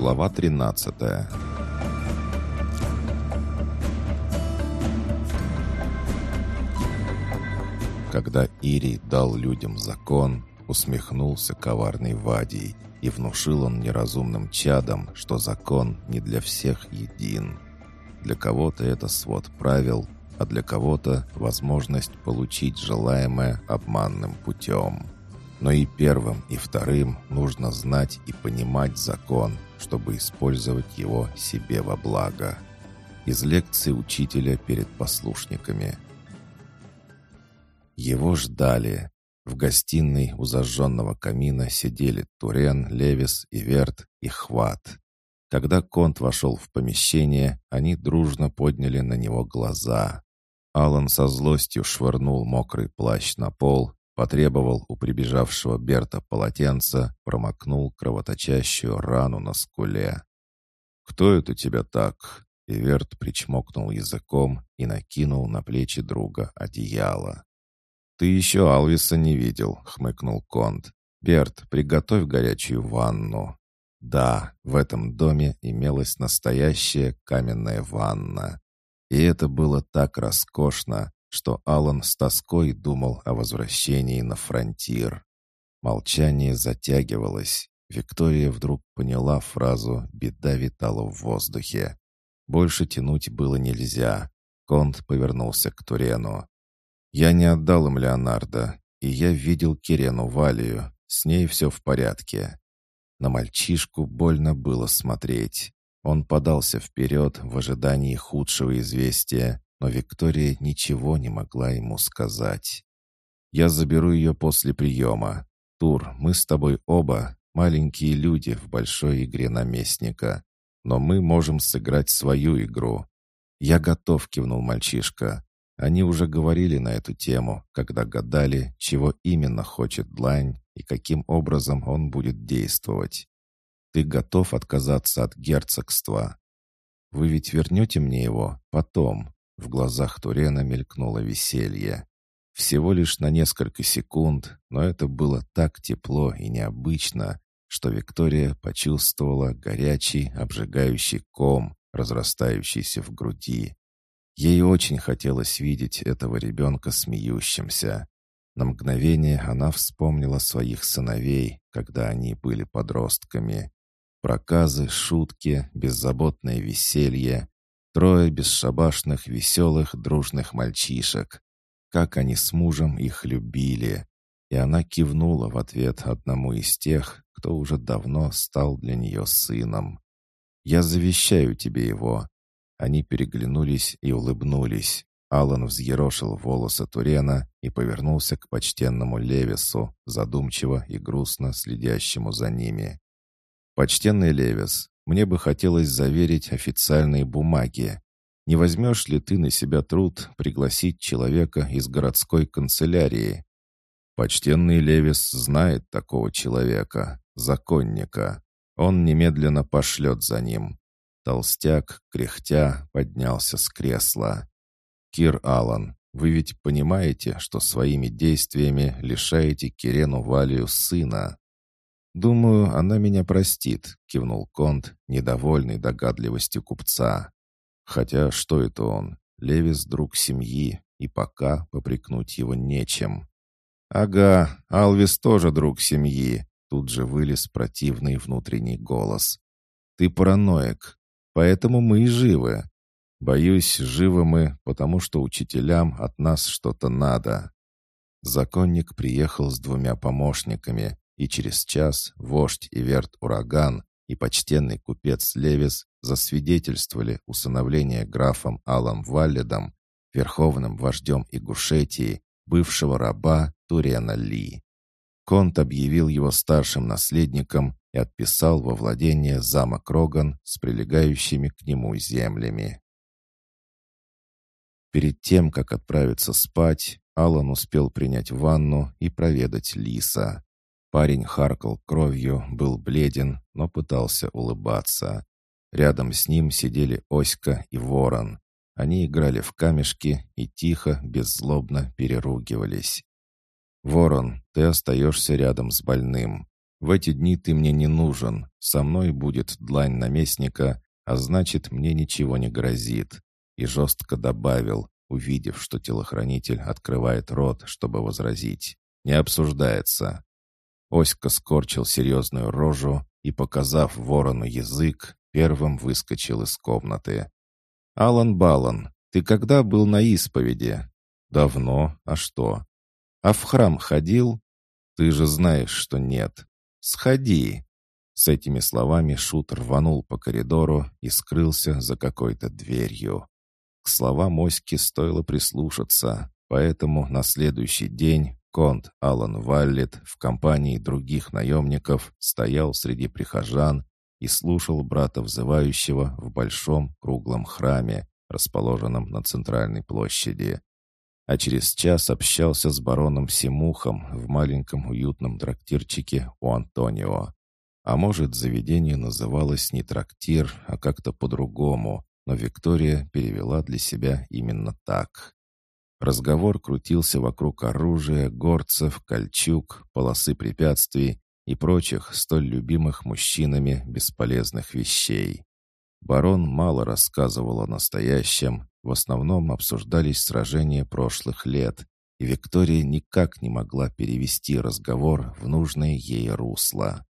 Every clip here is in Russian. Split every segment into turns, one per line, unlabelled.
Глава 13 Когда Ирий дал людям закон, усмехнулся коварный Вадий, и внушил он неразумным чадам, что закон не для всех един. Для кого-то это свод правил, а для кого-то возможность получить желаемое обманным путем. Но и первым, и вторым нужно знать и понимать закон, чтобы использовать его себе во благо. Из лекции учителя перед послушниками. Его ждали. В гостиной у зажженного камина сидели Турен, Левис, Иверт и Хват. Когда Конт вошел в помещение, они дружно подняли на него глаза. Алан со злостью швырнул мокрый плащ на пол Потребовал у прибежавшего Берта полотенца, промокнул кровоточащую рану на скуле. «Кто это тебя так?» И Верт причмокнул языком и накинул на плечи друга одеяло. «Ты еще Алвиса не видел», — хмыкнул Конт. «Берт, приготовь горячую ванну». Да, в этом доме имелась настоящая каменная ванна. И это было так роскошно, что Алан с тоской думал о возвращении на фронтир. Молчание затягивалось. Виктория вдруг поняла фразу «беда витала в воздухе». Больше тянуть было нельзя. Конт повернулся к Турену. «Я не отдал им Леонардо, и я видел Кирену Валию. С ней все в порядке». На мальчишку больно было смотреть. Он подался вперед в ожидании худшего известия, но Виктория ничего не могла ему сказать. «Я заберу ее после приема. Тур, мы с тобой оба маленькие люди в большой игре наместника, но мы можем сыграть свою игру». «Я готов», — кивнул мальчишка. Они уже говорили на эту тему, когда гадали, чего именно хочет Длань и каким образом он будет действовать. «Ты готов отказаться от герцогства?» «Вы ведь вернете мне его потом?» В глазах Турена мелькнуло веселье. Всего лишь на несколько секунд, но это было так тепло и необычно, что Виктория почувствовала горячий, обжигающий ком, разрастающийся в груди. Ей очень хотелось видеть этого ребенка смеющимся. На мгновение она вспомнила своих сыновей, когда они были подростками. Проказы, шутки, беззаботное веселье, Трое бесшабашных, веселых, дружных мальчишек. Как они с мужем их любили. И она кивнула в ответ одному из тех, кто уже давно стал для нее сыном. «Я завещаю тебе его». Они переглянулись и улыбнулись. Алан взъерошил волосы Турена и повернулся к почтенному Левису, задумчиво и грустно следящему за ними. «Почтенный Левис, мне бы хотелось заверить официальные бумаги. Не возьмешь ли ты на себя труд пригласить человека из городской канцелярии? Почтенный Левис знает такого человека, законника. Он немедленно пошлет за ним. Толстяк, кряхтя, поднялся с кресла. «Кир Аллан, вы ведь понимаете, что своими действиями лишаете Кирену Валию сына?» «Думаю, она меня простит», — кивнул Конт, недовольный догадливостью купца. «Хотя что это он? Левис — друг семьи, и пока попрекнуть его нечем». «Ага, Алвис тоже друг семьи», — тут же вылез противный внутренний голос. «Ты параноик, поэтому мы и живы. Боюсь, живы мы, потому что учителям от нас что-то надо». Законник приехал с двумя помощниками, и через час вождь Иверт Ураган и почтенный купец Левис засвидетельствовали усыновление графом Алом Валледом, верховным вождем Игушетии, бывшего раба Турена Ли. Конт объявил его старшим наследником и отписал во владение замок Роган с прилегающими к нему землями. Перед тем, как отправиться спать, Алан успел принять ванну и проведать Лиса. Парень харкал кровью, был бледен, но пытался улыбаться. Рядом с ним сидели Оська и Ворон. Они играли в камешки и тихо, беззлобно переругивались. «Ворон, ты остаешься рядом с больным. В эти дни ты мне не нужен. Со мной будет длань наместника, а значит, мне ничего не грозит». И жестко добавил, увидев, что телохранитель открывает рот, чтобы возразить. «Не обсуждается». Оська скорчил серьезную рожу и, показав ворону язык, первым выскочил из комнаты. «Алан Балан, ты когда был на исповеди?» «Давно. А что?» «А в храм ходил?» «Ты же знаешь, что нет. Сходи!» С этими словами Шут рванул по коридору и скрылся за какой-то дверью. К словам Оськи стоило прислушаться, поэтому на следующий день Конт Алан Валлет в компании других наемников стоял среди прихожан и слушал брата взывающего в большом круглом храме, расположенном на центральной площади. А через час общался с бароном Симухом в маленьком уютном трактирчике у Антонио. А может, заведение называлось не трактир, а как-то по-другому, но Виктория перевела для себя именно так. Разговор крутился вокруг оружия, горцев, кольчуг, полосы препятствий и прочих столь любимых мужчинами бесполезных вещей. Барон мало рассказывал о настоящем, в основном обсуждались сражения прошлых лет, и Виктория никак не могла перевести разговор в нужное ей русло.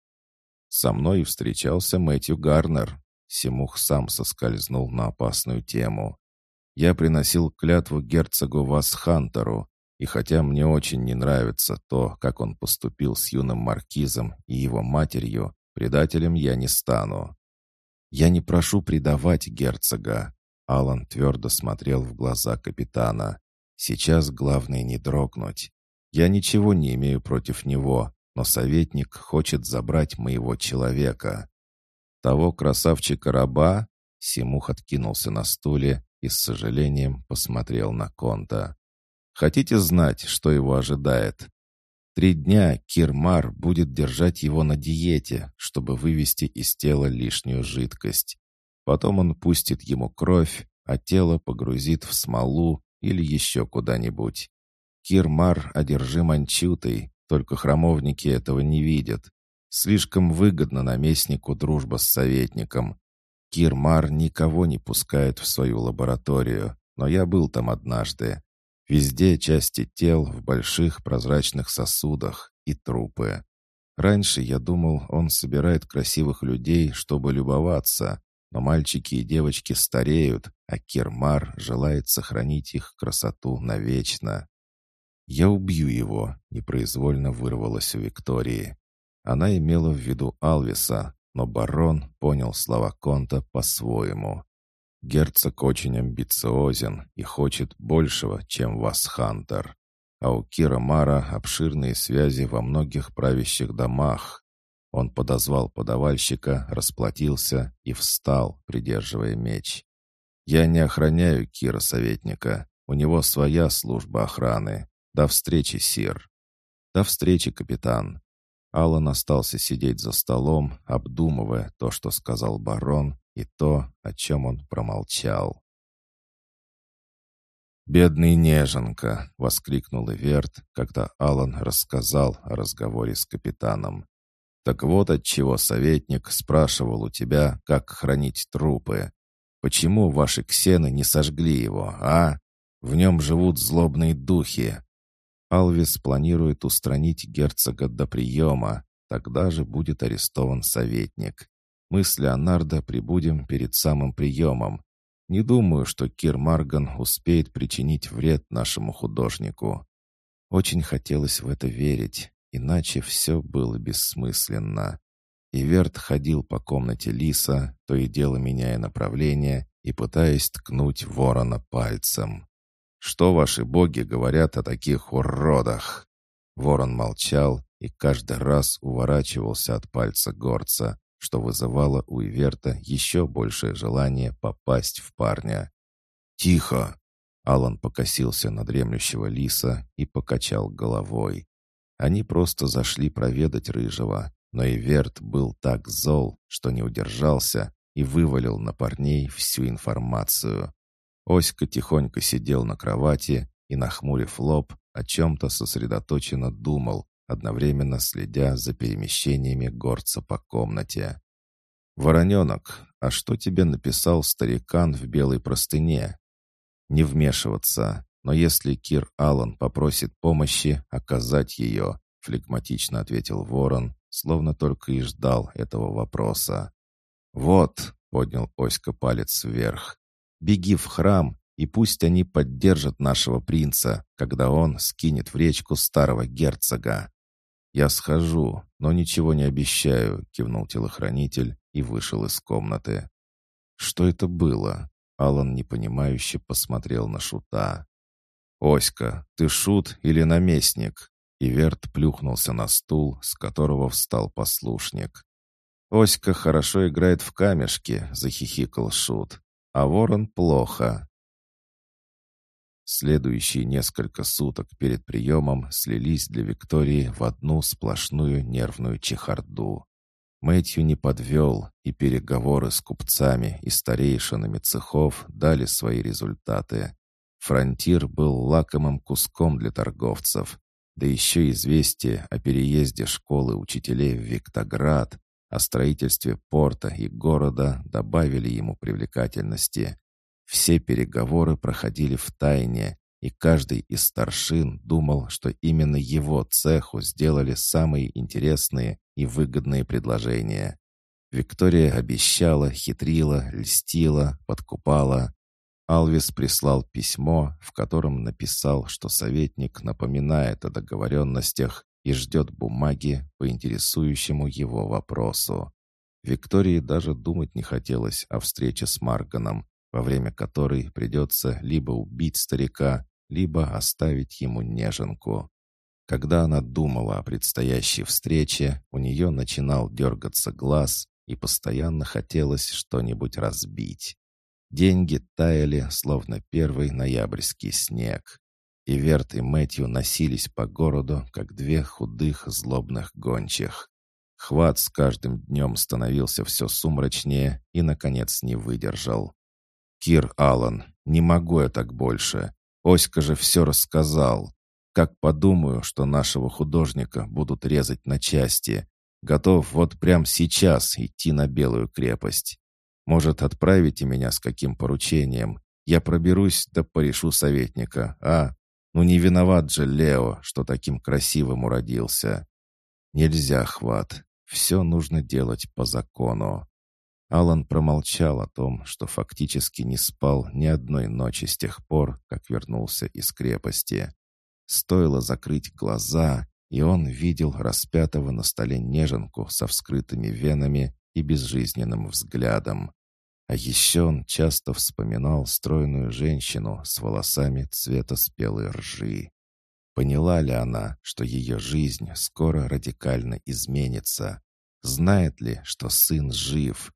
«Со мной встречался Мэтью Гарнер», Симух сам соскользнул на опасную тему. Я приносил клятву герцогу Васхантеру, и хотя мне очень не нравится то, как он поступил с юным маркизом и его матерью, предателем я не стану. Я не прошу предавать герцога. Алан твердо смотрел в глаза капитана. Сейчас главное не дрогнуть. Я ничего не имею против него, но советник хочет забрать моего человека. Того красавчика-раба? Симух откинулся на стуле и с сожалением посмотрел на Конта. «Хотите знать, что его ожидает?» Три дня Кирмар будет держать его на диете, чтобы вывести из тела лишнюю жидкость. Потом он пустит ему кровь, а тело погрузит в смолу или еще куда-нибудь. Кирмар одержим анчутой, только храмовники этого не видят. Слишком выгодно наместнику дружба с советником. Кирмар никого не пускает в свою лабораторию, но я был там однажды. Везде части тел в больших прозрачных сосудах и трупы. Раньше я думал, он собирает красивых людей, чтобы любоваться, но мальчики и девочки стареют, а Кирмар желает сохранить их красоту навечно. «Я убью его», — непроизвольно вырвалось у Виктории. Она имела в виду Алвиса, но барон понял слова Конта по-своему. Герцог очень амбициозен и хочет большего, чем вас, Хантер. А у Кира Мара обширные связи во многих правящих домах. Он подозвал подавальщика, расплатился и встал, придерживая меч. «Я не охраняю Кира Советника. У него своя служба охраны. До встречи, Сир». «До встречи, капитан». Аллан остался сидеть за столом, обдумывая то, что сказал барон, и то, о чем он промолчал. «Бедный неженка!» — воскликнул Иверт, когда Алан рассказал о разговоре с капитаном. «Так вот от чего советник спрашивал у тебя, как хранить трупы. Почему ваши ксены не сожгли его, а? В нем живут злобные духи. Алвис планирует устранить герцога до приема, тогда же будет арестован советник. Мы с Леонардо прибудем перед самым приемом. Не думаю, что Кир Марган успеет причинить вред нашему художнику. Очень хотелось в это верить, иначе все было бессмысленно. Иверт ходил по комнате Лиса, то и дело меняя направление и пытаясь ткнуть ворона пальцем. Что ваши боги говорят о таких уродах?» Ворон молчал и каждый раз уворачивался от пальца горца, что вызывало у Иверта еще большее желание попасть в парня. «Тихо!» Алан покосился на дремлющего лиса и покачал головой. Они просто зашли проведать Рыжего, но Иверт был так зол, что не удержался и вывалил на парней всю информацию. Оська тихонько сидел на кровати и, нахмурив лоб, о чем-то сосредоточенно думал, одновременно следя за перемещениями горца по комнате. «Вороненок, а что тебе написал старикан в белой простыне?» «Не вмешиваться, но если Кир Аллан попросит помощи, оказать ее», флегматично ответил ворон, словно только и ждал этого вопроса. «Вот», — поднял Оська палец вверх, — «беги в храм, и пусть они поддержат нашего принца, когда он скинет в речку старого герцога». «Я схожу, но ничего не обещаю», — кивнул телохранитель и вышел из комнаты. «Что это было?» Алан непонимающе посмотрел на Шута. «Оська, ты шут или наместник?» Иверт плюхнулся на стул, с которого встал послушник. «Оська хорошо играет в камешки», — захихикал Шут. «А ворон плохо». Следующие несколько суток перед приемом слились для Виктории в одну сплошную нервную чехарду. Мэтью не подвел, и переговоры с купцами и старейшинами цехов дали свои результаты. Фронтир был лакомым куском для торговцев, да еще известие о переезде школы учителей в Виктоград, о строительстве порта и города добавили ему привлекательности. Все переговоры проходили в тайне, и каждый из старшин думал, что именно его цеху сделали самые интересные и выгодные предложения. Виктория обещала, хитрила, льстила, подкупала. Алвис прислал письмо, в котором написал, что советник напоминает о договоренностях и ждет бумаги по интересующему его вопросу. Виктории даже думать не хотелось о встрече с Марганом, во время которой придется либо убить старика, либо оставить ему неженку. Когда она думала о предстоящей встрече, у нее начинал дергаться глаз и постоянно хотелось что-нибудь разбить. Деньги таяли, словно первый ноябрьский снег. И Верт и Мэтью носились по городу, как две худых злобных гончих. Хват с каждым днем становился все сумрачнее и, наконец, не выдержал. «Кир Аллан, не могу я так больше. Оська же все рассказал. Как подумаю, что нашего художника будут резать на части. Готов вот прямо сейчас идти на Белую крепость. Может, отправите меня с каким поручением? Я проберусь да порешу советника, а? Ну не виноват же Лео, что таким красивым уродился. Нельзя, Хват. Все нужно делать по закону. Алан промолчал о том, что фактически не спал ни одной ночи с тех пор, как вернулся из крепости. Стоило закрыть глаза, и он видел распятого на столе неженку со вскрытыми венами и безжизненным взглядом. А еще он часто вспоминал стройную женщину с волосами цвета спелой ржи. Поняла ли она, что ее жизнь скоро радикально изменится? Знает ли, что сын жив,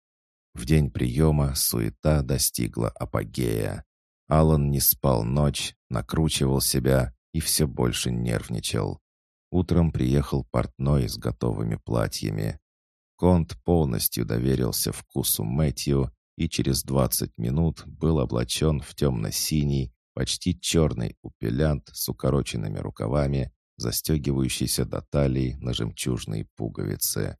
в день приема суета достигла апогея. Алан не спал ночь, накручивал себя и все больше нервничал. Утром приехал портной с готовыми платьями. Конт полностью доверился вкусу Мэтью и через двадцать минут был облачен в темно-синий, почти черный упелянт с укороченными рукавами, застегивающийся до талии на жемчужные пуговицы.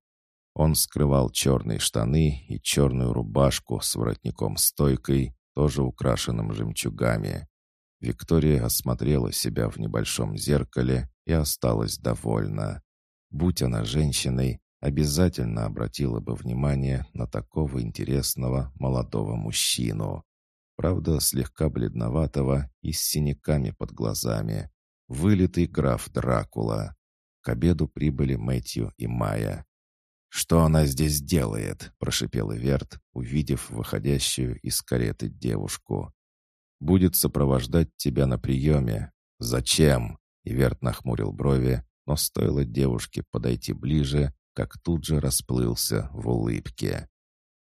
Он скрывал черные штаны и черную рубашку с воротником-стойкой, тоже украшенным жемчугами. Виктория осмотрела себя в небольшом зеркале и осталась довольна. Будь она женщиной, обязательно обратила бы внимание на такого интересного молодого мужчину. Правда, слегка бледноватого и с синяками под глазами. Вылитый граф Дракула. К обеду прибыли Мэтью и Майя. «Что она здесь делает?» — прошипел Иверт, увидев выходящую из кареты девушку. «Будет сопровождать тебя на приеме». «Зачем?» — Иверт нахмурил брови, но стоило девушке подойти ближе, как тут же расплылся в улыбке.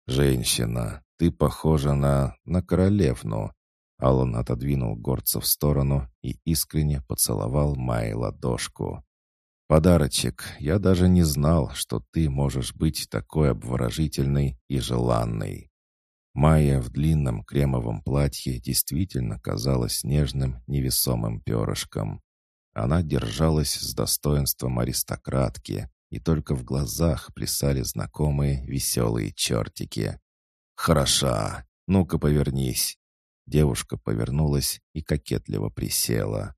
«Женщина, ты похожа на... на королевну». Алан отодвинул горца в сторону и искренне поцеловал Майи ладошку. «Подарочек, я даже не знал, что ты можешь быть такой обворожительной и желанной». Майя в длинном кремовом платье действительно казалась нежным, невесомым перышком. Она держалась с достоинством аристократки, и только в глазах плясали знакомые веселые чертики. «Хороша! Ну-ка повернись!» Девушка повернулась и кокетливо присела.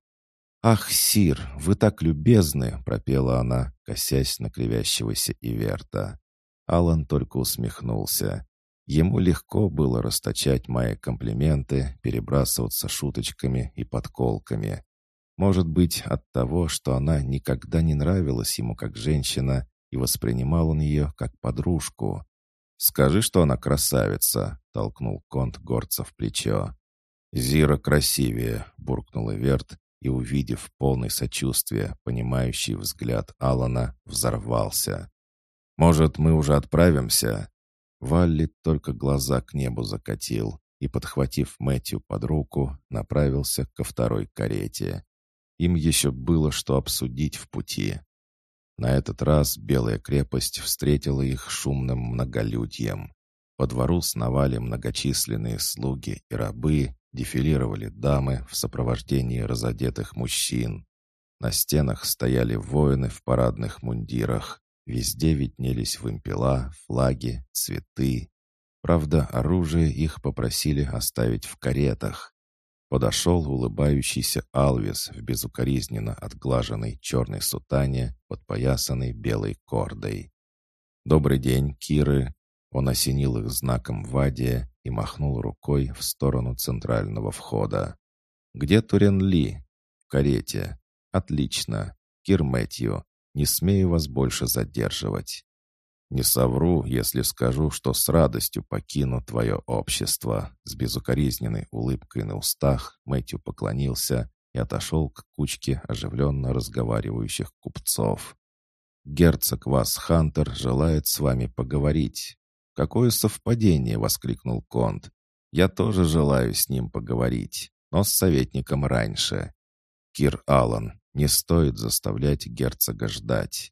«Ах, Сир, вы так любезны!» — пропела она, косясь на кривящегося Иверта. Алан только усмехнулся. Ему легко было расточать мои комплименты, перебрасываться шуточками и подколками. Может быть, от того, что она никогда не нравилась ему как женщина, и воспринимал он ее как подружку. «Скажи, что она красавица», — толкнул Конт горца в плечо. «Зира красивее», — буркнул Эверт, и, увидев полный сочувствия, понимающий взгляд Алана, взорвался. «Может, мы уже отправимся?» Валли только глаза к небу закатил и, подхватив Мэтью под руку, направился ко второй карете. Им еще было что обсудить в пути. На этот раз Белая крепость встретила их шумным многолюдьем. По двору сновали многочисленные слуги и рабы, дефилировали дамы в сопровождении разодетых мужчин. На стенах стояли воины в парадных мундирах. Везде виднелись вымпела, флаги, цветы. Правда, оружие их попросили оставить в каретах. Подошел улыбающийся Алвис в безукоризненно отглаженной черной сутане, подпоясанной белой кордой. «Добрый день, Киры!» Он осенил их знаком Вадия и махнул рукой в сторону центрального входа. «Где Турен Ли?» «В карете». «Отлично. Кир Мэтью, не смею вас больше задерживать. Не совру, если скажу, что с радостью покину твое общество». С безукоризненной улыбкой на устах Мэтью поклонился и отошел к кучке оживленно разговаривающих купцов. «Герцог Вас Хантер желает с вами поговорить». «Какое совпадение!» — воскликнул Конт. «Я тоже желаю с ним поговорить, но с советником раньше. Кир Аллан, не стоит заставлять герцога ждать».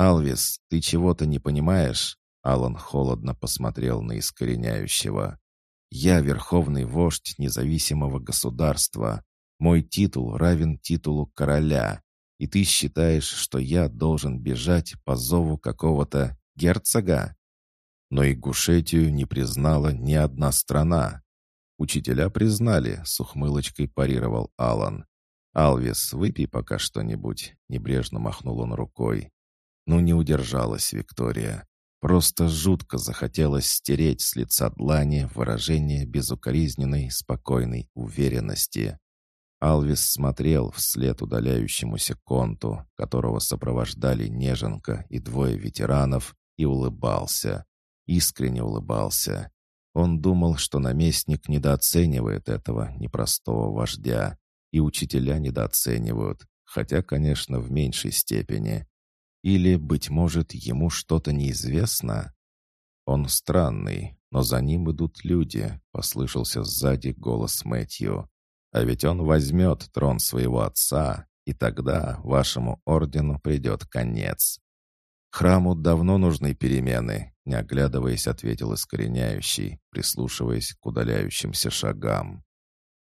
«Алвис, ты чего-то не понимаешь?» Алан холодно посмотрел на искореняющего. «Я верховный вождь независимого государства. Мой титул равен титулу короля. И ты считаешь, что я должен бежать по зову какого-то герцога?» Но Ингушетию не признала ни одна страна. Учителя признали, с ухмылочкой парировал Алан. «Алвис, выпей пока что-нибудь», — небрежно махнул он рукой. Ну, не удержалась Виктория. Просто жутко захотелось стереть с лица длани выражение безукоризненной, спокойной уверенности. Алвис смотрел вслед удаляющемуся конту, которого сопровождали Неженка и двое ветеранов, и улыбался искренне улыбался. Он думал, что наместник недооценивает этого непростого вождя, и учителя недооценивают, хотя, конечно, в меньшей степени. Или, быть может, ему что-то неизвестно? Он странный, но за ним идут люди, послышался сзади голос Мэтью. А ведь он возьмет трон своего отца, и тогда вашему ордену придет конец. Храму давно нужны перемены, не оглядываясь, ответил искореняющий, прислушиваясь к удаляющимся шагам.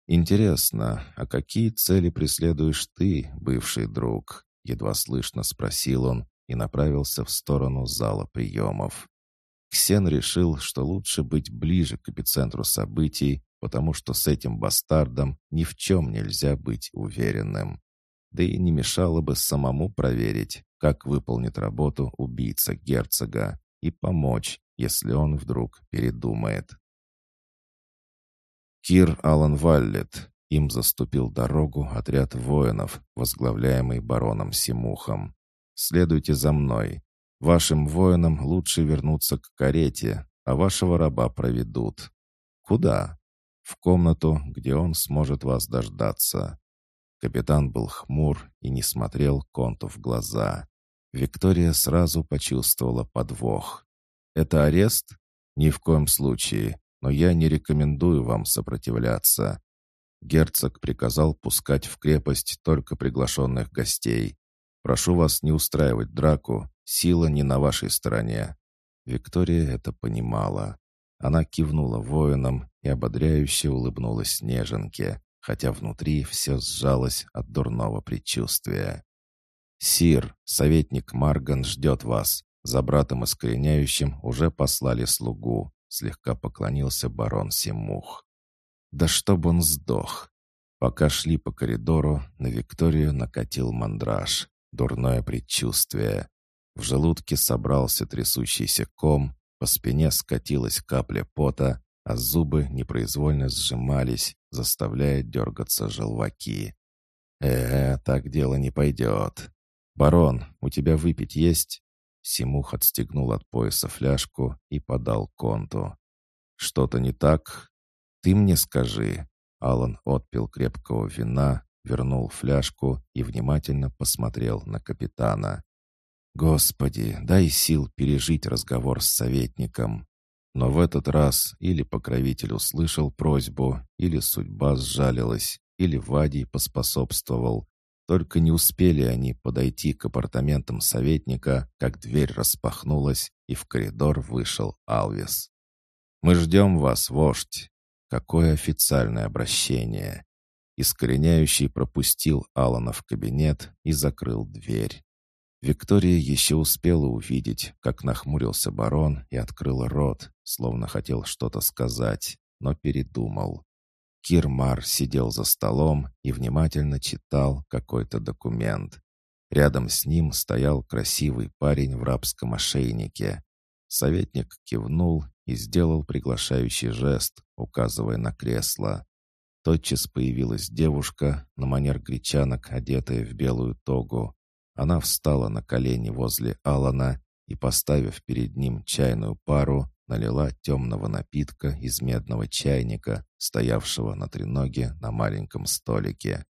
«Интересно, а какие цели преследуешь ты, бывший друг?» Едва слышно спросил он и направился в сторону зала приемов. Ксен решил, что лучше быть ближе к эпицентру событий, потому что с этим бастардом ни в чем нельзя быть уверенным. Да и не мешало бы самому проверить, как выполнит работу убийца герцога и помочь, если он вдруг передумает. Кир Алан Валлет. Им заступил дорогу отряд воинов, возглавляемый бароном Симухом. «Следуйте за мной. Вашим воинам лучше вернуться к карете, а вашего раба проведут. Куда? В комнату, где он сможет вас дождаться». Капитан был хмур и не смотрел Конту в глаза. Виктория сразу почувствовала подвох. «Это арест? Ни в коем случае, но я не рекомендую вам сопротивляться». Герцог приказал пускать в крепость только приглашенных гостей. «Прошу вас не устраивать драку, сила не на вашей стороне». Виктория это понимала. Она кивнула воинам и ободряюще улыбнулась Неженке, хотя внутри все сжалось от дурного предчувствия. «Сир, советник Марган ждет вас. За братом искореняющим уже послали слугу», — слегка поклонился барон Симух. «Да чтоб он сдох!» Пока шли по коридору, на Викторию накатил мандраж, дурное предчувствие. В желудке собрался трясущийся ком, по спине скатилась капля пота, а зубы непроизвольно сжимались, заставляя дергаться желваки. «Э, так дело не пойдет. Барон, у тебя выпить есть?» Симух отстегнул от пояса фляжку и подал конту. «Что-то не так? Ты мне скажи». Алан отпил крепкого вина, вернул фляжку и внимательно посмотрел на капитана. «Господи, дай сил пережить разговор с советником». Но в этот раз или покровитель услышал просьбу, или судьба сжалилась, или Вадий поспособствовал. Только не успели они подойти к апартаментам советника, как дверь распахнулась, и в коридор вышел Алвис. «Мы ждем вас, вождь!» Какое официальное обращение! Искореняющий пропустил Алана в кабинет и закрыл дверь. Виктория еще успела увидеть, как нахмурился барон и открыл рот, словно хотел что-то сказать, но передумал. Кирмар сидел за столом и внимательно читал какой-то документ. Рядом с ним стоял красивый парень в рабском ошейнике. Советник кивнул и сделал приглашающий жест, указывая на кресло. Тотчас появилась девушка, на манер гречанок, одетая в белую тогу, она встала на колени возле Алана и, поставив перед ним чайную пару, налила темного напитка из медного чайника, стоявшего на треноге на маленьком столике.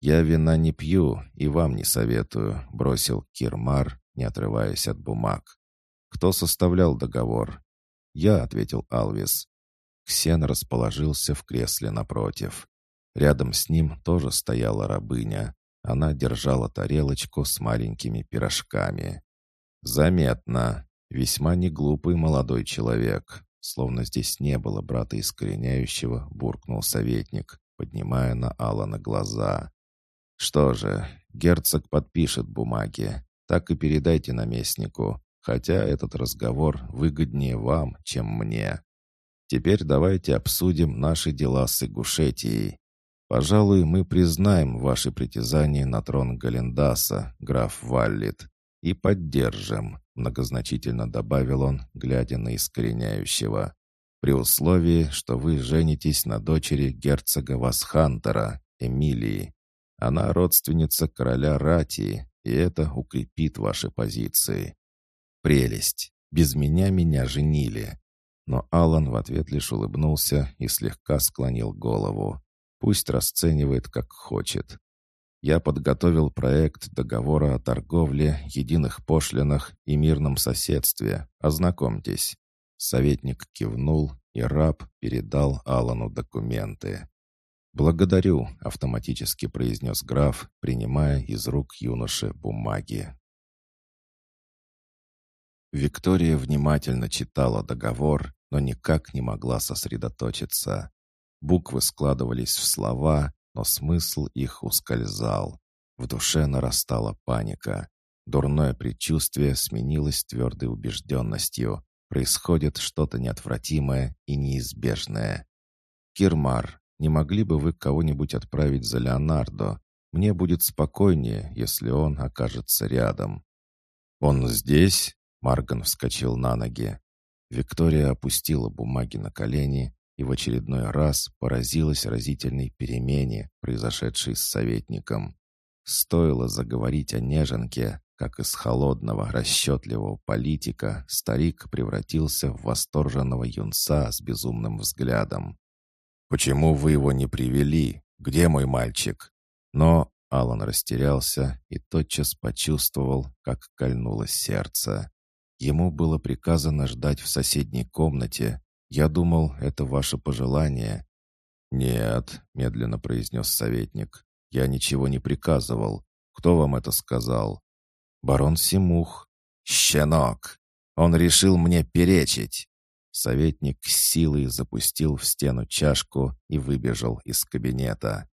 «Я вина не пью и вам не советую», — бросил Кирмар, не отрываясь от бумаг. «Кто составлял договор?» «Я», — ответил Алвис. Ксен расположился в кресле напротив. Рядом с ним тоже стояла рабыня. Она держала тарелочку с маленькими пирожками. «Заметно. Весьма неглупый молодой человек. Словно здесь не было брата искореняющего», — буркнул советник, поднимая на Алана глаза. «Что же, герцог подпишет бумаги. Так и передайте наместнику, хотя этот разговор выгоднее вам, чем мне. Теперь давайте обсудим наши дела с Игушетией. Пожалуй, мы признаем ваши притязания на трон Галендаса, граф Валлит, и поддержим, многозначительно добавил он, глядя на искореняющего, при условии, что вы женитесь на дочери герцога Васхантера, Эмилии. Она родственница короля Ратии, и это укрепит ваши позиции. Прелесть. Без меня меня женили. Но Алан в ответ лишь улыбнулся и слегка склонил голову. Пусть расценивает как хочет. Я подготовил проект договора о торговле, единых пошлинах и мирном соседстве. Ознакомьтесь». Советник кивнул, и раб передал Алану документы. «Благодарю», — автоматически произнес граф, принимая из рук юноши бумаги. Виктория внимательно читала договор, но никак не могла сосредоточиться. Буквы складывались в слова, но смысл их ускользал. В душе нарастала паника. Дурное предчувствие сменилось твердой убежденностью. Происходит что-то неотвратимое и неизбежное. «Кирмар, не могли бы вы кого-нибудь отправить за Леонардо? Мне будет спокойнее, если он окажется рядом». «Он здесь?» — Марган вскочил на ноги. Виктория опустила бумаги на колени и в очередной раз поразилась разительной перемене, произошедшей с советником. Стоило заговорить о неженке, как из холодного, расчетливого политика старик превратился в восторженного юнца с безумным взглядом. «Почему вы его не привели? Где мой мальчик?» Но Алан растерялся и тотчас почувствовал, как кольнуло сердце. Ему было приказано ждать в соседней комнате, я думал, это ваше пожелание». «Нет», — медленно произнес советник, — «я ничего не приказывал. Кто вам это сказал?» «Барон Симух». «Щенок! Он решил мне перечить!» советник с силой запустил в стену чашку и выбежал из кабинета.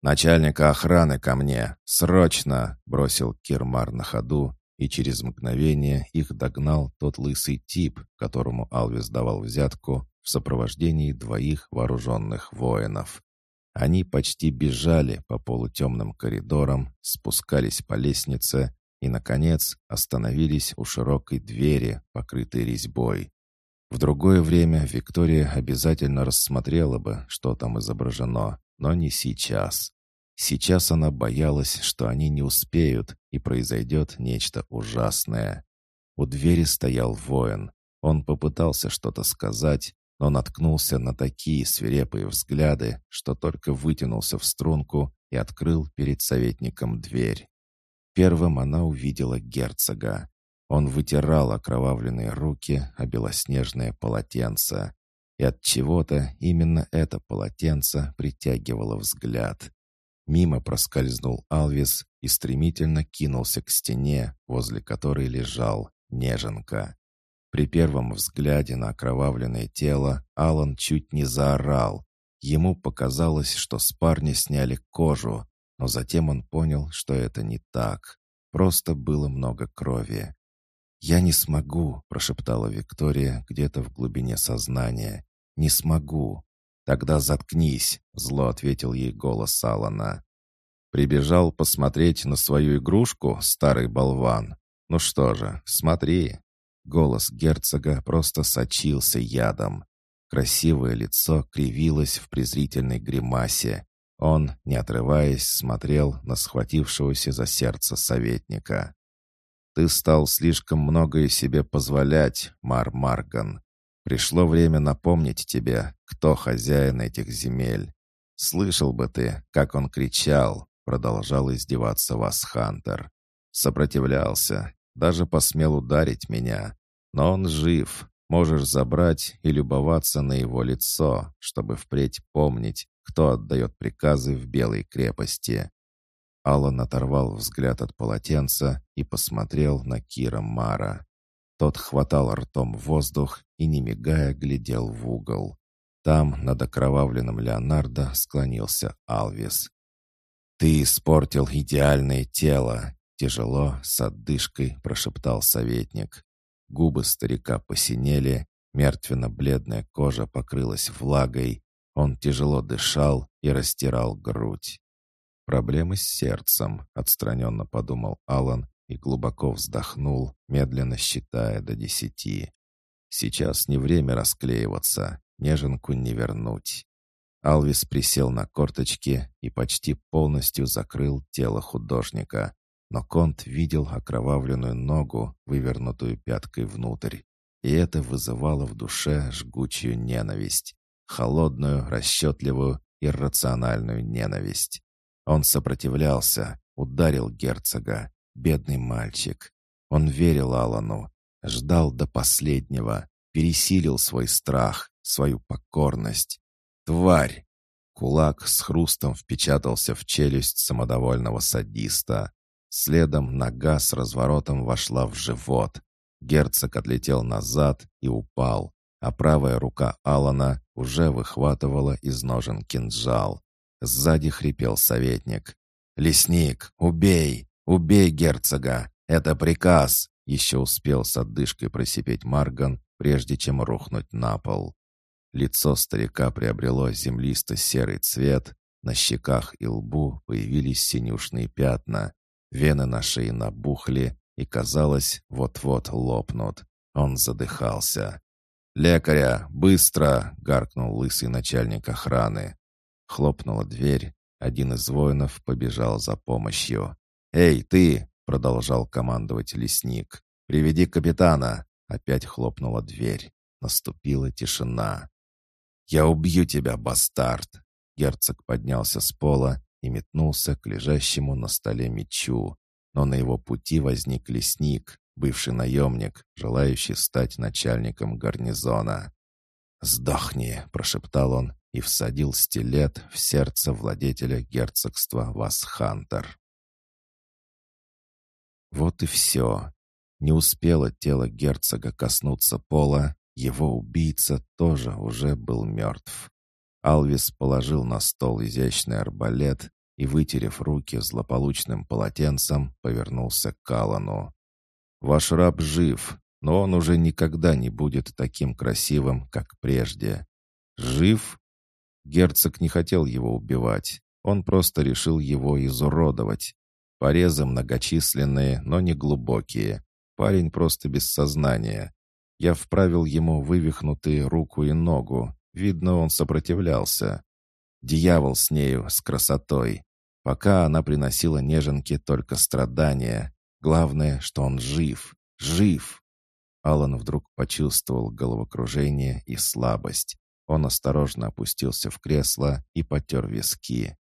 «Начальника охраны ко мне! Срочно!» — бросил Кирмар на ходу, и через мгновение их догнал тот лысый тип, которому Алвис давал взятку в сопровождении двоих вооруженных воинов. Они почти бежали по полутемным коридорам, спускались по лестнице и, наконец, остановились у широкой двери, покрытой резьбой. В другое время Виктория обязательно рассмотрела бы, что там изображено, но не сейчас. Сейчас она боялась, что они не успеют, и произойдет нечто ужасное. У двери стоял воин. Он попытался что-то сказать, но наткнулся на такие свирепые взгляды, что только вытянулся в струнку и открыл перед советником дверь. Первым она увидела герцога. Он вытирал окровавленные руки о белоснежное полотенце. И от чего-то именно это полотенце притягивало взгляд. Мимо проскользнул Алвис и стремительно кинулся к стене, возле которой лежал неженка. При первом взгляде на окровавленное тело Алан чуть не заорал. Ему показалось, что с парня сняли кожу, но затем он понял, что это не так. Просто было много крови. «Я не смогу», — прошептала Виктория где-то в глубине сознания. «Не смогу. «Тогда заткнись», — зло ответил ей голос Алана. «Прибежал посмотреть на свою игрушку, старый болван? Ну что же, смотри». Голос герцога просто сочился ядом. Красивое лицо кривилось в презрительной гримасе. Он, не отрываясь, смотрел на схватившегося за сердце советника. «Ты стал слишком многое себе позволять, Мар Марган. Пришло время напомнить тебе, кто хозяин этих земель. Слышал бы ты, как он кричал, продолжал издеваться вас Хантер. Сопротивлялся, даже посмел ударить меня. Но он жив, можешь забрать и любоваться на его лицо, чтобы впредь помнить, кто отдает приказы в Белой крепости. Аллан оторвал взгляд от полотенца и посмотрел на Кира Мара. Тот хватал ртом воздух и, не мигая, глядел в угол. Там, над окровавленным Леонардо, склонился Алвис. «Ты испортил идеальное тело!» Тяжело, с отдышкой, прошептал советник. Губы старика посинели, мертвенно-бледная кожа покрылась влагой. Он тяжело дышал и растирал грудь. «Проблемы с сердцем», — отстраненно подумал Алан и глубоко вздохнул, медленно считая до десяти. «Сейчас не время расклеиваться, неженку не вернуть». Алвис присел на корточки и почти полностью закрыл тело художника, но Конт видел окровавленную ногу, вывернутую пяткой внутрь, и это вызывало в душе жгучую ненависть, холодную, расчетливую, иррациональную ненависть. Он сопротивлялся, ударил герцога, Бедный мальчик. Он верил Алану, ждал до последнего, пересилил свой страх, свою покорность. Тварь! Кулак с хрустом впечатался в челюсть самодовольного садиста. Следом нога с разворотом вошла в живот. Герцог отлетел назад и упал, а правая рука Алана уже выхватывала из ножен кинжал. Сзади хрипел советник. «Лесник, убей!» «Убей герцога! Это приказ!» Еще успел с отдышкой просипеть Марган, прежде чем рухнуть на пол. Лицо старика приобрело землисто-серый цвет, на щеках и лбу появились синюшные пятна, вены на шее набухли и, казалось, вот-вот лопнут. Он задыхался. «Лекаря! Быстро!» — гаркнул лысый начальник охраны. Хлопнула дверь. Один из воинов побежал за помощью. «Эй, ты!» — продолжал командовать лесник. «Приведи капитана!» — опять хлопнула дверь. Наступила тишина. «Я убью тебя, бастард!» Герцог поднялся с пола и метнулся к лежащему на столе мечу. Но на его пути возник лесник, бывший наемник, желающий стать начальником гарнизона. «Сдохни!» — прошептал он и всадил стилет в сердце владетеля герцогства Васхантер. Вот и все. Не успело тело герцога коснуться пола, Его убийца тоже уже был мертв. Алвис положил на стол изящный арбалет и, вытерев руки злополучным полотенцем, повернулся к Аллану. «Ваш раб жив, но он уже никогда не будет таким красивым, как прежде. Жив?» Герцог не хотел его убивать, он просто решил его изуродовать. Порезы многочисленные, но не глубокие. Парень просто без сознания. Я вправил ему вывихнутые руку и ногу. Видно, он сопротивлялся. Дьявол с нею, с красотой. Пока она приносила неженке только страдания. Главное, что он жив. Жив. Алан вдруг почувствовал головокружение и слабость. Он осторожно опустился в кресло и потер виски.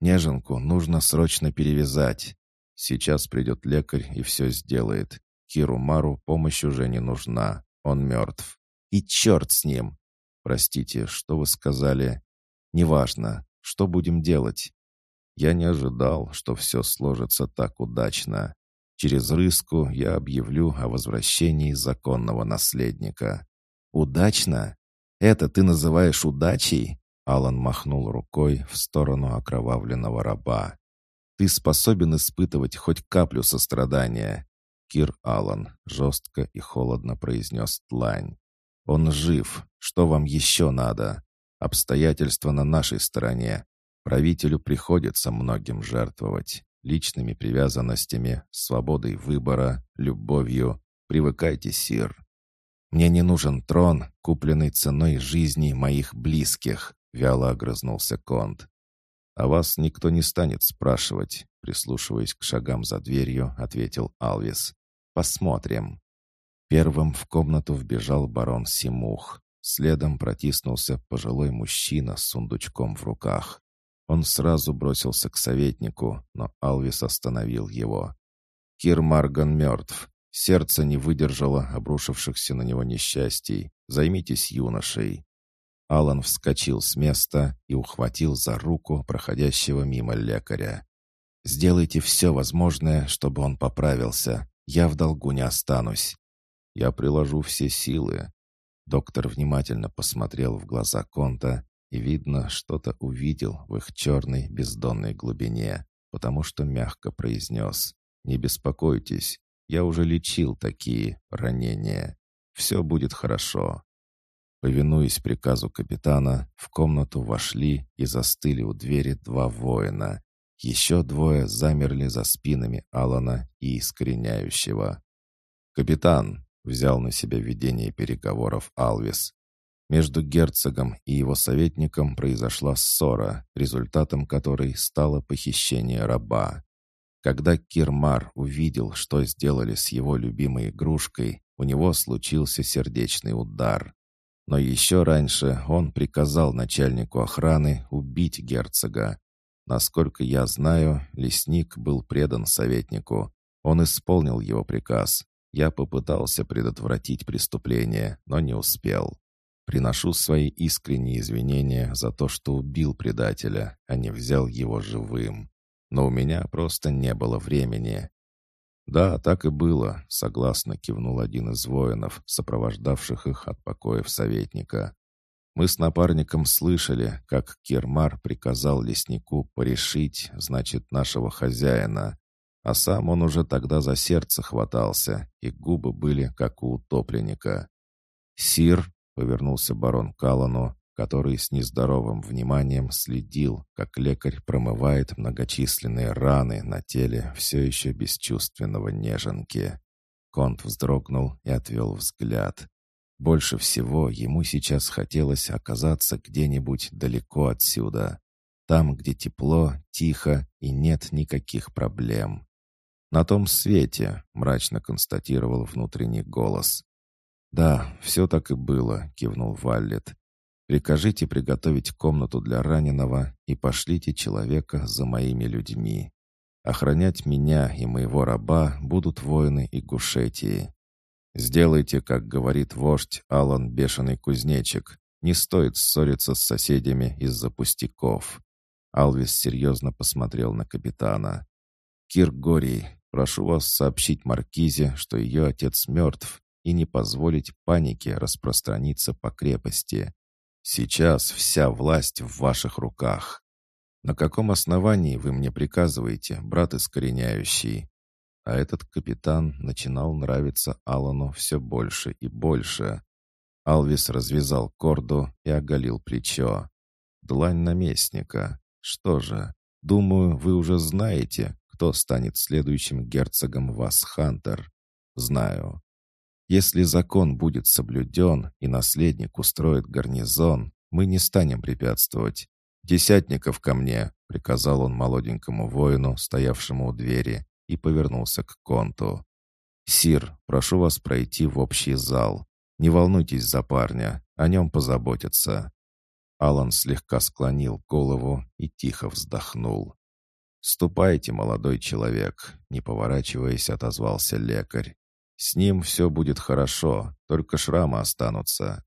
«Неженку нужно срочно перевязать. Сейчас придет лекарь и все сделает. Киру Мару помощь уже не нужна. Он мертв. И черт с ним! Простите, что вы сказали? Неважно. Что будем делать? Я не ожидал, что все сложится так удачно. Через рыску я объявлю о возвращении законного наследника. Удачно? Это ты называешь удачей? Алан махнул рукой в сторону окровавленного раба. Ты способен испытывать хоть каплю сострадания. Кир Аллан жестко и холодно произнес тлань. «Он жив. Что вам еще надо? Обстоятельства на нашей стороне. Правителю приходится многим жертвовать. Личными привязанностями, свободой выбора, любовью. Привыкайте, Сир. Мне не нужен трон, купленный ценой жизни моих близких», — вяло огрызнулся Конт. «А вас никто не станет спрашивать», — прислушиваясь к шагам за дверью, ответил Алвис. Посмотрим». Первым в комнату вбежал барон Симух. Следом протиснулся пожилой мужчина с сундучком в руках. Он сразу бросился к советнику, но Алвис остановил его. «Кир Марган мертв. Сердце не выдержало обрушившихся на него несчастий. Займитесь юношей». Алан вскочил с места и ухватил за руку проходящего мимо лекаря. «Сделайте все возможное, чтобы он поправился. Я в долгу не останусь. Я приложу все силы. Доктор внимательно посмотрел в глаза Конта и, видно, что-то увидел в их черной бездонной глубине, потому что мягко произнес «Не беспокойтесь, я уже лечил такие ранения. Все будет хорошо». Повинуясь приказу капитана, в комнату вошли и застыли у двери два воина, еще двое замерли за спинами Алана и Искореняющего. «Капитан!» — взял на себя ведение переговоров Алвис. Между герцогом и его советником произошла ссора, результатом которой стало похищение раба. Когда Кирмар увидел, что сделали с его любимой игрушкой, у него случился сердечный удар. Но еще раньше он приказал начальнику охраны убить герцога, Насколько я знаю, лесник был предан советнику. Он исполнил его приказ. Я попытался предотвратить преступление, но не успел. Приношу свои искренние извинения за то, что убил предателя, а не взял его живым. Но у меня просто не было времени. «Да, так и было», — согласно кивнул один из воинов, сопровождавших их от покоев советника. Мы с напарником слышали, как Кермар приказал леснику порешить, значит, нашего хозяина. А сам он уже тогда за сердце хватался, и губы были, как у утопленника. «Сир», — повернулся барон Калану, который с нездоровым вниманием следил, как лекарь промывает многочисленные раны на теле все еще бесчувственного неженки. Конт вздрогнул и отвел взгляд. Больше всего ему сейчас хотелось оказаться где-нибудь далеко отсюда. Там, где тепло, тихо и нет никаких проблем. «На том свете», — мрачно констатировал внутренний голос. «Да, все так и было», — кивнул Валлет. «Прикажите приготовить комнату для раненого и пошлите человека за моими людьми. Охранять меня и моего раба будут воины и гушетии. Сделайте, как говорит вождь Алан Бешеный Кузнечик. Не стоит ссориться с соседями из-за пустяков. Алвис серьезно посмотрел на капитана. «Кир Горий, прошу вас сообщить Маркизе, что ее отец мертв, и не позволить панике распространиться по крепости. Сейчас вся власть в ваших руках. На каком основании вы мне приказываете, брат искореняющий? А этот капитан начинал нравиться Алану все больше и больше. Алвис развязал корду и оголил плечо. Длань наместника. Что же, думаю, вы уже знаете, кто станет следующим герцогом вас, Хантер. Знаю. Если закон будет соблюден и наследник устроит гарнизон, мы не станем препятствовать. «Десятников ко мне!» — приказал он молоденькому воину, стоявшему у двери, и повернулся к Конту. «Сир, прошу вас пройти в общий зал. Не волнуйтесь за парня, о нем позаботятся». Алан слегка склонил голову и тихо вздохнул. «Ступайте, молодой человек», — не поворачиваясь, отозвался лекарь. «С ним все будет хорошо, только шрамы останутся».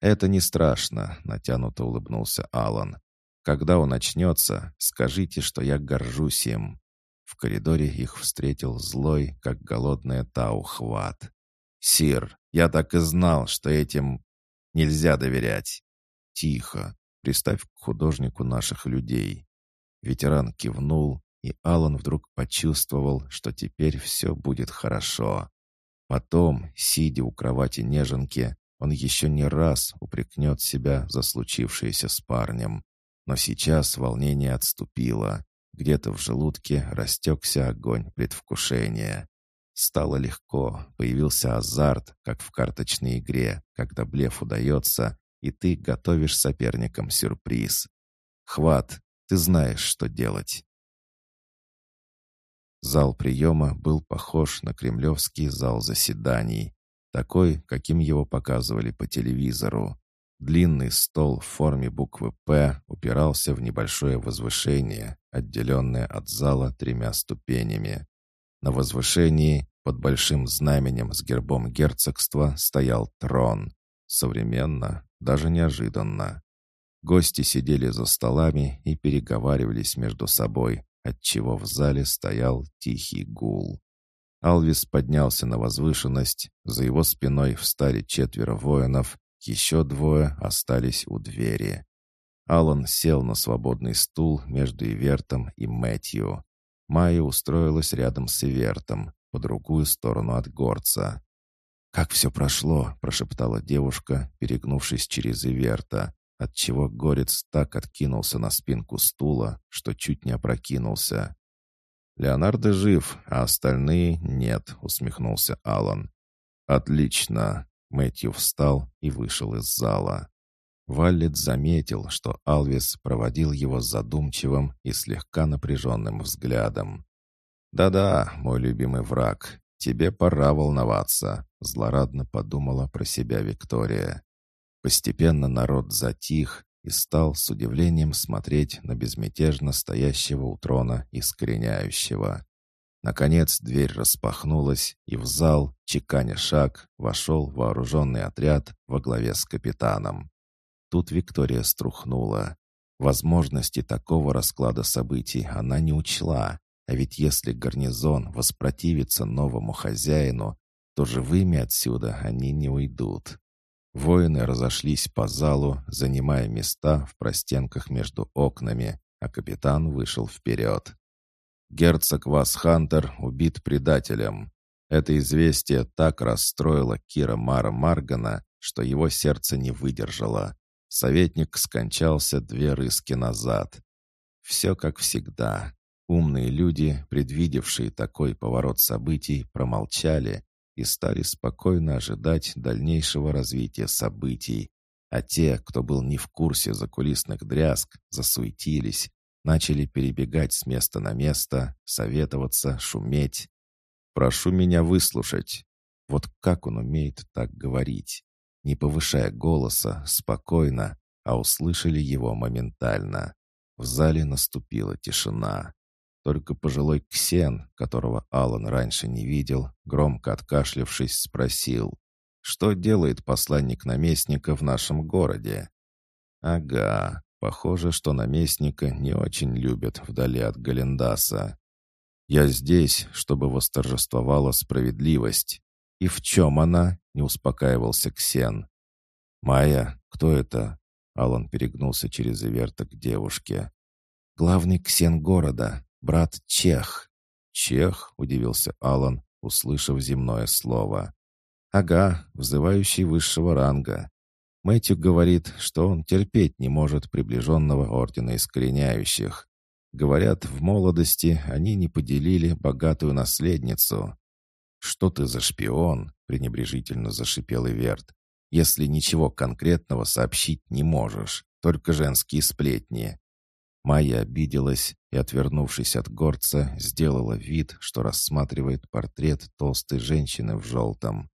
«Это не страшно», — натянуто улыбнулся Алан. «Когда он очнется, скажите, что я горжусь им». В коридоре их встретил злой, как голодная Тау хват. «Сир, я так и знал, что этим нельзя доверять». «Тихо. Приставь к художнику наших людей». Ветеран кивнул, и Алан вдруг почувствовал, что теперь все будет хорошо. Потом, сидя у кровати неженки, он еще не раз упрекнет себя за случившееся с парнем. Но сейчас волнение отступило. Где-то в желудке растекся огонь предвкушения. Стало легко, появился азарт, как в карточной игре, когда блеф удается, и ты готовишь соперникам сюрприз. Хват, ты знаешь, что делать. Зал приема был похож на кремлевский зал заседаний, такой, каким его показывали по телевизору. Длинный стол в форме буквы «П» упирался в небольшое возвышение, отделенное от зала тремя ступенями. На возвышении, под большим знаменем с гербом герцогства, стоял трон. Современно, даже неожиданно. Гости сидели за столами и переговаривались между собой, отчего в зале стоял тихий гул. Алвис поднялся на возвышенность, за его спиной встали четверо воинов, еще двое остались у двери. Алан сел на свободный стул между Ивертом и Мэтью. Майя устроилась рядом с Ивертом, по другую сторону от горца. «Как все прошло?» — прошептала девушка, перегнувшись через Иверта, отчего горец так откинулся на спинку стула, что чуть не опрокинулся. «Леонардо жив, а остальные нет», — усмехнулся Алан. «Отлично. Мэтью встал и вышел из зала. Валлет заметил, что Алвис проводил его задумчивым и слегка напряженным взглядом. «Да-да, мой любимый враг, тебе пора волноваться», — злорадно подумала про себя Виктория. Постепенно народ затих и стал с удивлением смотреть на безмятежно стоящего у трона искореняющего. Наконец дверь распахнулась, и в зал, чеканя шаг, вошел вооруженный отряд во главе с капитаном. Тут Виктория струхнула. Возможности такого расклада событий она не учла, а ведь если гарнизон воспротивится новому хозяину, то живыми отсюда они не уйдут. Воины разошлись по залу, занимая места в простенках между окнами, а капитан вышел вперед. Герцог Васхантер убит предателем. Это известие так расстроило Кира Мара Маргана, что его сердце не выдержало. Советник скончался две рыски назад. Все как всегда. Умные люди, предвидевшие такой поворот событий, промолчали и стали спокойно ожидать дальнейшего развития событий. А те, кто был не в курсе закулисных дрязг, засуетились, Начали перебегать с места на место, советоваться, шуметь. «Прошу меня выслушать». Вот как он умеет так говорить? Не повышая голоса, спокойно, а услышали его моментально. В зале наступила тишина. Только пожилой Ксен, которого Алан раньше не видел, громко откашлявшись, спросил, «Что делает посланник наместника в нашем городе?» «Ага, Похоже, что наместника не очень любят вдали от Галендаса. «Я здесь, чтобы восторжествовала справедливость. «И в чем она?» — не успокаивался Ксен. «Майя, кто это?» Алан перегнулся через Иверта к девушке. «Главный Ксен города, брат Чех». «Чех?» — удивился Алан, услышав земное слово. «Ага, взывающий высшего ранга. Мэтью говорит, что он терпеть не может приближенного ордена искореняющих. Говорят, в молодости они не поделили богатую наследницу. «Что ты за шпион?» — пренебрежительно зашипел Иверт. «Если ничего конкретного сообщить не можешь, только женские сплетни». Майя обиделась и, отвернувшись от горца, сделала вид, что рассматривает портрет толстой женщины в желтом.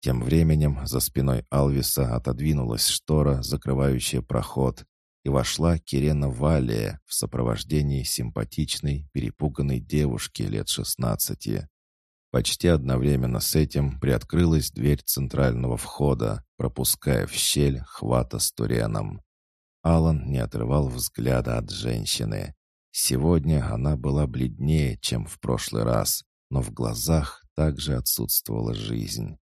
Тем временем за спиной Алвиса отодвинулась штора, закрывающая проход, и вошла Кирена Валия в сопровождении симпатичной, перепуганной девушки лет шестнадцати. Почти одновременно с этим приоткрылась дверь центрального входа, пропуская в щель хвата с Туреном. Алан не отрывал взгляда от женщины. Сегодня она была бледнее, чем в прошлый раз, но в глазах также отсутствовала жизнь.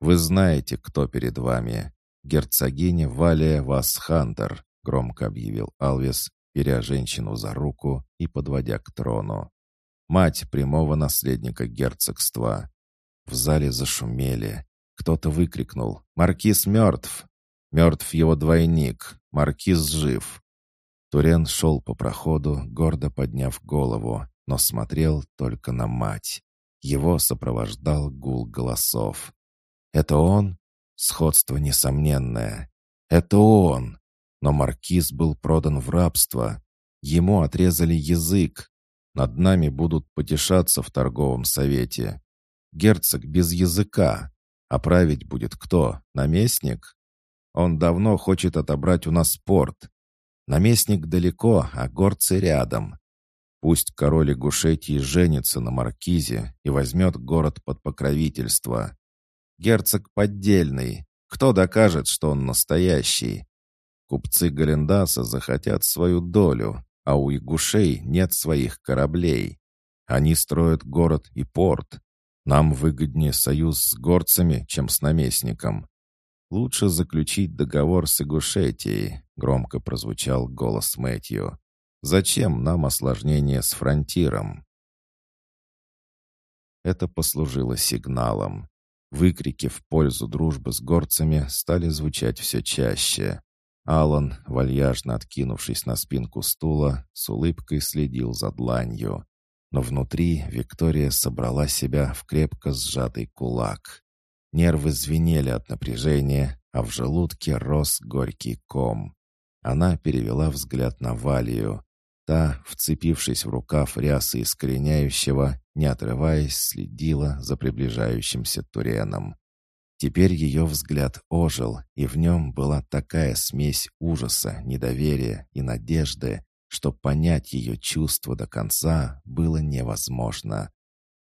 «Вы знаете, кто перед вами. Герцогиня Валия Васхантер», — громко объявил Алвис, беря женщину за руку и подводя к трону. «Мать прямого наследника герцогства». В зале зашумели. Кто-то выкрикнул «Маркиз мертв!» «Мертв его двойник! Маркиз жив!» Турен шел по проходу, гордо подняв голову, но смотрел только на мать. Его сопровождал гул голосов. Это он? Сходство несомненное. Это он. Но маркиз был продан в рабство. Ему отрезали язык. Над нами будут потешаться в торговом совете. Герцог без языка. А править будет кто? Наместник? Он давно хочет отобрать у нас порт. Наместник далеко, а горцы рядом. Пусть король Игушетии женится на маркизе и возьмет город под покровительство. Герцог поддельный. Кто докажет, что он настоящий? Купцы Галендаса захотят свою долю, а у игушей нет своих кораблей. Они строят город и порт. Нам выгоднее союз с горцами, чем с наместником. Лучше заключить договор с Игушетией, громко прозвучал голос Мэтью. Зачем нам осложнение с фронтиром? Это послужило сигналом. Выкрики в пользу дружбы с горцами стали звучать все чаще. Алан, вальяжно откинувшись на спинку стула, с улыбкой следил за дланью. Но внутри Виктория собрала себя в крепко сжатый кулак. Нервы звенели от напряжения, а в желудке рос горький ком. Она перевела взгляд на Валию. Та, вцепившись в рукав рясы искореняющего, не отрываясь, следила за приближающимся Туреном. Теперь ее взгляд ожил, и в нем была такая смесь ужаса, недоверия и надежды, что понять ее чувства до конца было невозможно.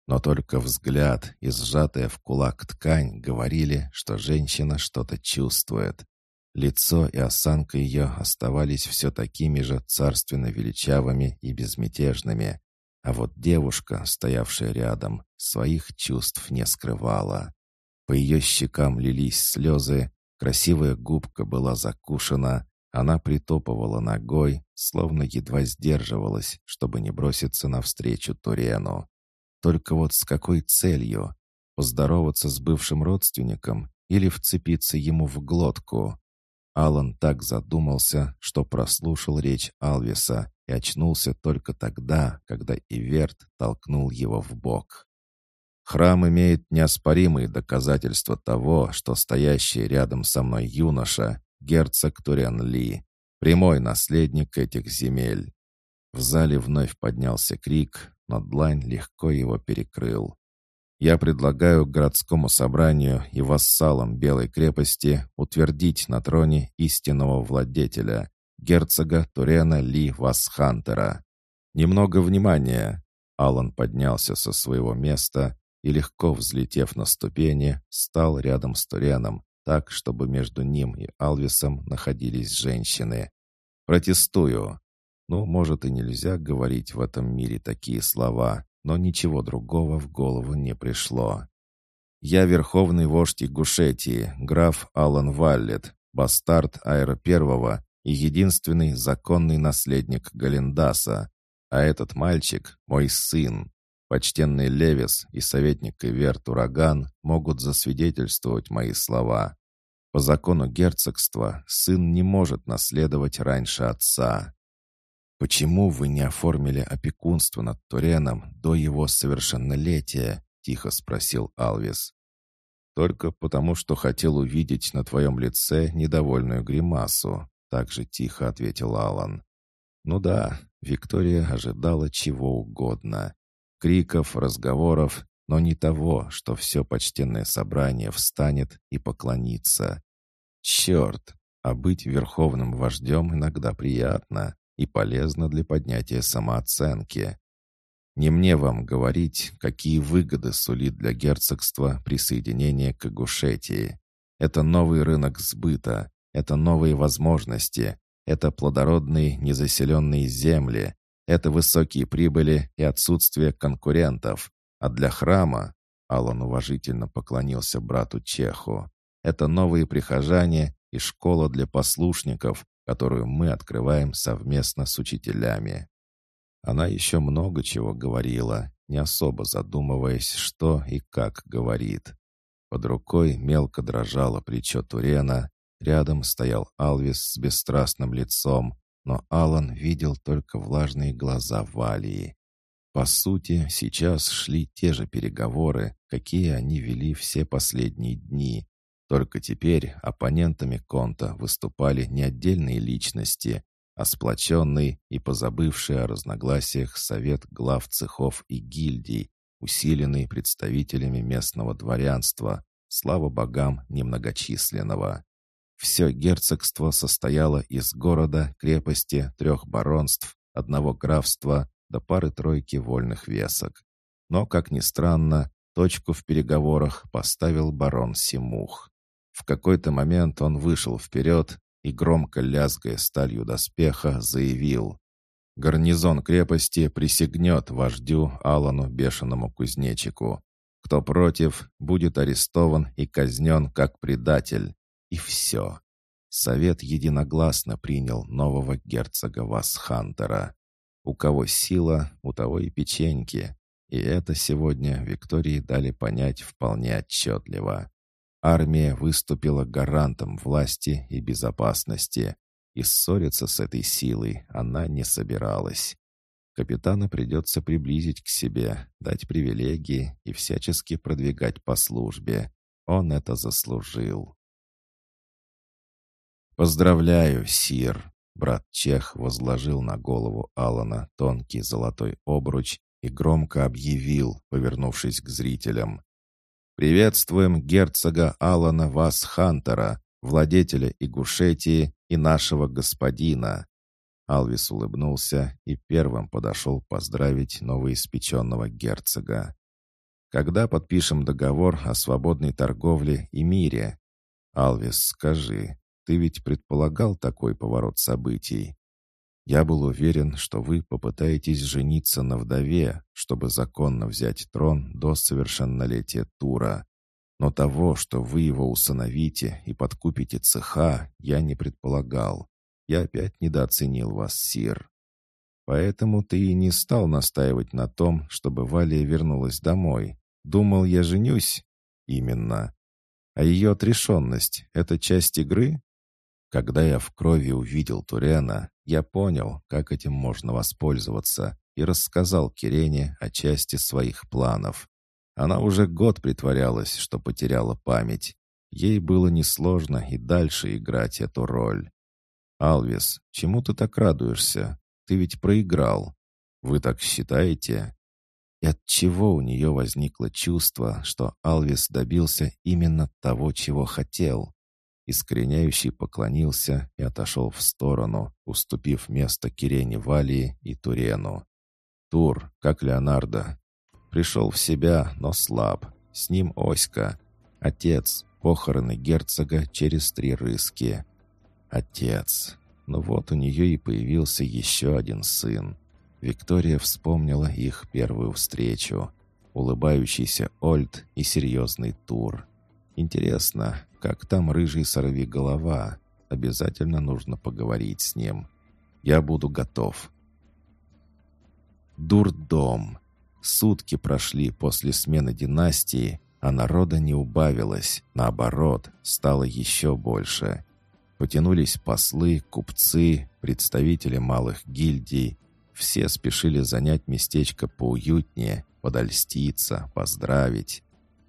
Но только взгляд и сжатая в кулак ткань говорили, что женщина что-то чувствует. Лицо и осанка ее оставались все такими же царственно величавыми и безмятежными, а вот девушка, стоявшая рядом, своих чувств не скрывала. По ее щекам лились слезы, красивая губка была закушена, она притопывала ногой, словно едва сдерживалась, чтобы не броситься навстречу Турену. Только вот с какой целью? Поздороваться с бывшим родственником или вцепиться ему в глотку? Алан так задумался, что прослушал речь Алвиса и очнулся только тогда, когда Иверт толкнул его в бок. Храм имеет неоспоримые доказательства того, что стоящий рядом со мной юноша — герцог Турен Ли, прямой наследник этих земель. В зале вновь поднялся крик, но Длань легко его перекрыл. Я предлагаю городскому собранию и вассалам Белой крепости утвердить на троне истинного владетеля, герцога Турена Ли Васхантера. Немного внимания. Алан поднялся со своего места и, легко взлетев на ступени, стал рядом с Туреном, так, чтобы между ним и Алвисом находились женщины. «Протестую!» Ну, может, и нельзя говорить в этом мире такие слова, но ничего другого в голову не пришло. Я верховный вождь Игушетии, граф Алан Валлет, бастард Айра Первого и единственный законный наследник Галендаса. А этот мальчик — мой сын. Почтенный Левис и советник Иверт Ураган могут засвидетельствовать мои слова. По закону герцогства сын не может наследовать раньше отца. «Почему вы не оформили опекунство над Туреном до его совершеннолетия?» — тихо спросил Алвис. «Только потому, что хотел увидеть на твоем лице недовольную гримасу», — также тихо ответил Алан. «Ну да, Виктория ожидала чего угодно. Криков, разговоров, но не того, что все почтенное собрание встанет и поклонится. Черт, а быть верховным вождем иногда приятно и полезно для поднятия самооценки. Не мне вам говорить, какие выгоды сулит для герцогства присоединение к Ингушетии. Это новый рынок сбыта, это новые возможности, это плодородные незаселенные земли, это высокие прибыли и отсутствие конкурентов. А для храма, Аллан уважительно поклонился брату Чеху, это новые прихожане и школа для послушников, которую мы открываем совместно с учителями. Она еще много чего говорила, не особо задумываясь, что и как говорит. Под рукой мелко дрожало плечо Турена, рядом стоял Алвис с бесстрастным лицом, но Алан видел только влажные глаза Валии. По сути, сейчас шли те же переговоры, какие они вели все последние дни. Только теперь оппонентами Конта выступали не отдельные личности, а сплоченный и позабывший о разногласиях совет глав цехов и гильдий, усиленный представителями местного дворянства, слава богам немногочисленного. Все герцогство состояло из города, крепости, трех баронств, одного графства до пары-тройки вольных весок. Но, как ни странно, точку в переговорах поставил барон Симух. В какой-то момент он вышел вперед и, громко лязгая сталью доспеха, заявил «Гарнизон крепости присягнет вождю Алану Бешеному Кузнечику. Кто против, будет арестован и казнен как предатель. И все». Совет единогласно принял нового герцога Васхантера. У кого сила, у того и печеньки. И это сегодня Виктории дали понять вполне отчетливо. Армия выступила гарантом власти и безопасности, и ссориться с этой силой она не собиралась. Капитана придется приблизить к себе, дать привилегии и всячески продвигать по службе. Он это заслужил. «Поздравляю, Сир!» Брат Чех возложил на голову Алана тонкий золотой обруч и громко объявил, повернувшись к зрителям. Приветствуем герцога Алана Васхантера, владетеля Игушетии и нашего господина». Алвис улыбнулся и первым подошел поздравить новоиспеченного герцога. «Когда подпишем договор о свободной торговле и мире?» «Алвис, скажи, ты ведь предполагал такой поворот событий?» Я был уверен, что вы попытаетесь жениться на вдове, чтобы законно взять трон до совершеннолетия Тура. Но того, что вы его усыновите и подкупите цеха, я не предполагал. Я опять недооценил вас, Сир. Поэтому ты и не стал настаивать на том, чтобы Валия вернулась домой. Думал, я женюсь? Именно. А ее отрешенность — это часть игры? Когда я в крови увидел Турена, я понял, как этим можно воспользоваться, и рассказал Кирене о части своих планов. Она уже год притворялась, что потеряла память. Ей было несложно и дальше играть эту роль. «Алвис, чему ты так радуешься? Ты ведь проиграл. Вы так считаете?» И от чего у нее возникло чувство, что Алвис добился именно того, чего хотел? Искореняющий поклонился и отошел в сторону, уступив место Кирене Валии и Турену. Тур, как Леонардо, пришел в себя, но слаб. С ним Оська. Отец, похороны герцога через три рыски. Отец. Ну вот у нее и появился еще один сын. Виктория вспомнила их первую встречу. улыбающийся Ольд и серьезный Тур. Интересно, как там рыжий сорви голова? Обязательно нужно поговорить с ним. Я буду готов. Дурдом. Сутки прошли после смены династии, а народа не убавилось, наоборот, стало еще больше. Потянулись послы, купцы, представители малых гильдий. Все спешили занять местечко поуютнее, подольститься, поздравить.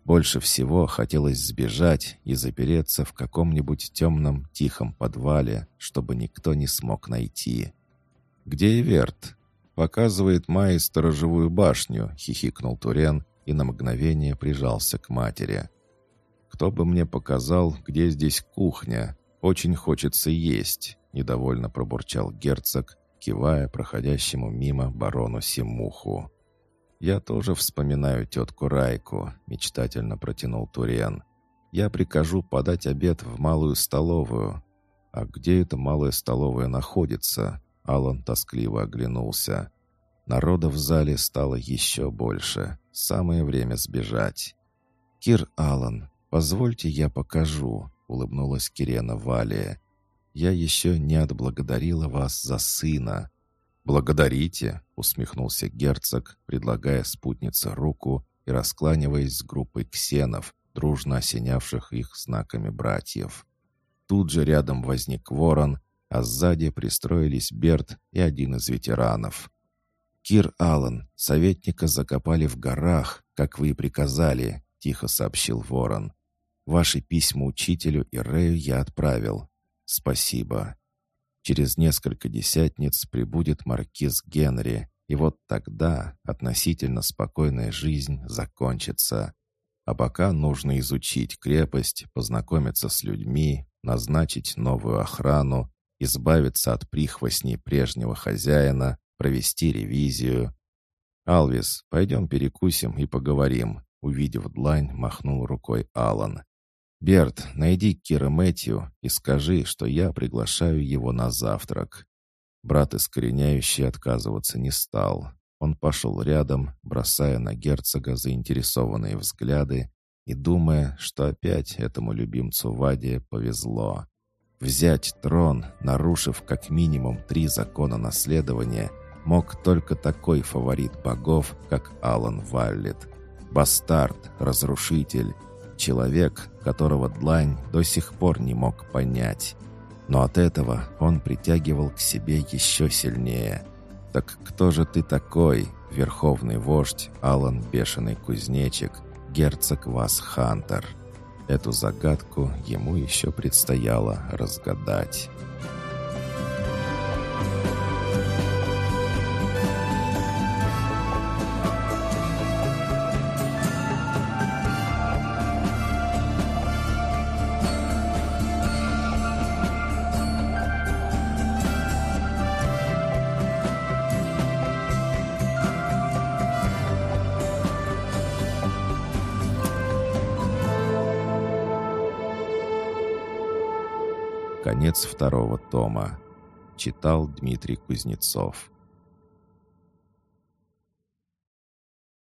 Больше всего хотелось сбежать и запереться в каком-нибудь темном тихом подвале, чтобы никто не смог найти. «Где Эверт?» «Показывает Майи сторожевую башню», — хихикнул Турен и на мгновение прижался к матери. «Кто бы мне показал, где здесь кухня? Очень хочется есть», — недовольно пробурчал герцог, кивая проходящему мимо барону Симуху. «Я тоже вспоминаю тетку Райку», — мечтательно протянул Турен. «Я прикажу подать обед в малую столовую». «А где эта малая столовая находится?» Алан тоскливо оглянулся. Народа в зале стало еще больше. Самое время сбежать. «Кир Алан, позвольте я покажу», — улыбнулась Кирена Валия. «Я еще не отблагодарила вас за сына. «Благодарите», — усмехнулся герцог, предлагая спутнице руку и раскланиваясь с группой ксенов, дружно осенявших их знаками братьев. Тут же рядом возник ворон, а сзади пристроились Берт и один из ветеранов. «Кир Аллен, советника закопали в горах, как вы и приказали», — тихо сообщил ворон. «Ваши письма учителю и Рэю я отправил. Спасибо». Через несколько десятниц прибудет маркиз Генри, и вот тогда относительно спокойная жизнь закончится. А пока нужно изучить крепость, познакомиться с людьми, назначить новую охрану, избавиться от прихвостней прежнего хозяина, провести ревизию. «Алвис, пойдем перекусим и поговорим», — увидев длань, махнул рукой Алан. «Берт, найди Кира Мэтью и скажи, что я приглашаю его на завтрак». Брат искореняющий отказываться не стал. Он пошел рядом, бросая на герцога заинтересованные взгляды и думая, что опять этому любимцу Ваде повезло. Взять трон, нарушив как минимум три закона наследования, мог только такой фаворит богов, как Алан Валлет. Бастард, разрушитель, Человек, которого Длань до сих пор не мог понять. Но от этого он притягивал к себе еще сильнее. «Так кто же ты такой, верховный вождь Алан Бешеный Кузнечик, герцог Вас Хантер?» Эту загадку ему еще предстояло разгадать. Конец второго тома. Читал Дмитрий Кузнецов.